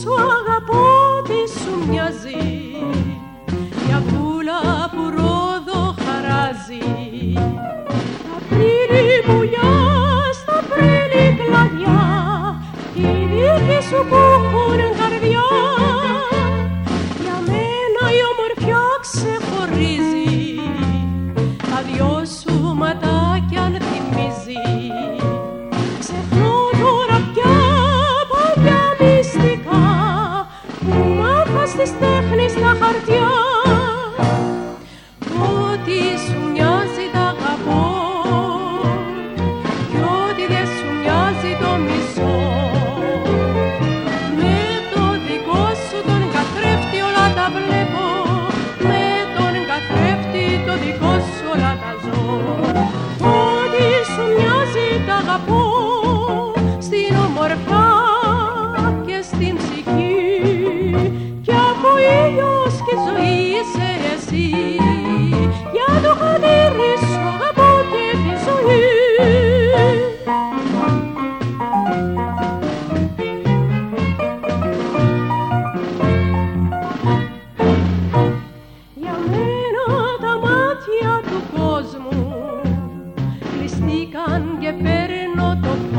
σου αγαπώ, τι σου μοιάζει. Μια πουλα που ρόδο χαράζει. Απρίλη πουλιά στα πρέλη κλαδιά. Τη δίκη σου που έχουν καρδιά. Για μένα η ομορφιά ξεχωρίζει. Τα δυο σου στις τέχνης τα χαρτιά. Ό,τι σου μοιάζει τα αγαπώ κι ό,τι δεν σου μοιάζει το μισό Με το δικό σου τον καθρέφτη όλα τα βλέπω Με τον καθρέφτη το δικό σου όλα τα ζω. Ό,τι σου μοιάζει τα αγαπώ εσύ Για το χατήρι σου αγαπώ και τη ζωή. Για μένα τα μάτια του κόσμου κλειστήκαν και παίρνω το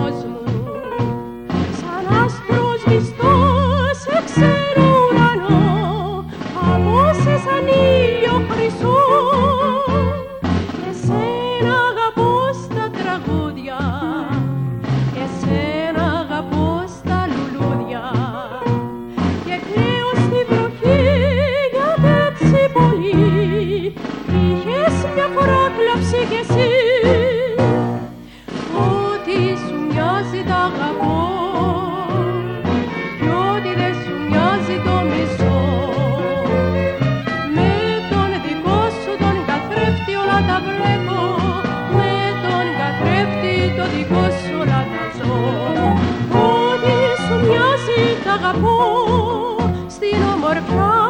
είχες μια φορά κλαψεί κι εσύ. Ό,τι σου μοιάζει τα αγαπώ κι ό,τι δεν σου μοιάζει το μισό Με τον δικό σου τον καθρέφτη όλα τα βλέπω Με τον καθρέφτη το δικό σου όλα τα ζω. Ό,τι σου μοιάζει τα αγαπώ στην ομορφιά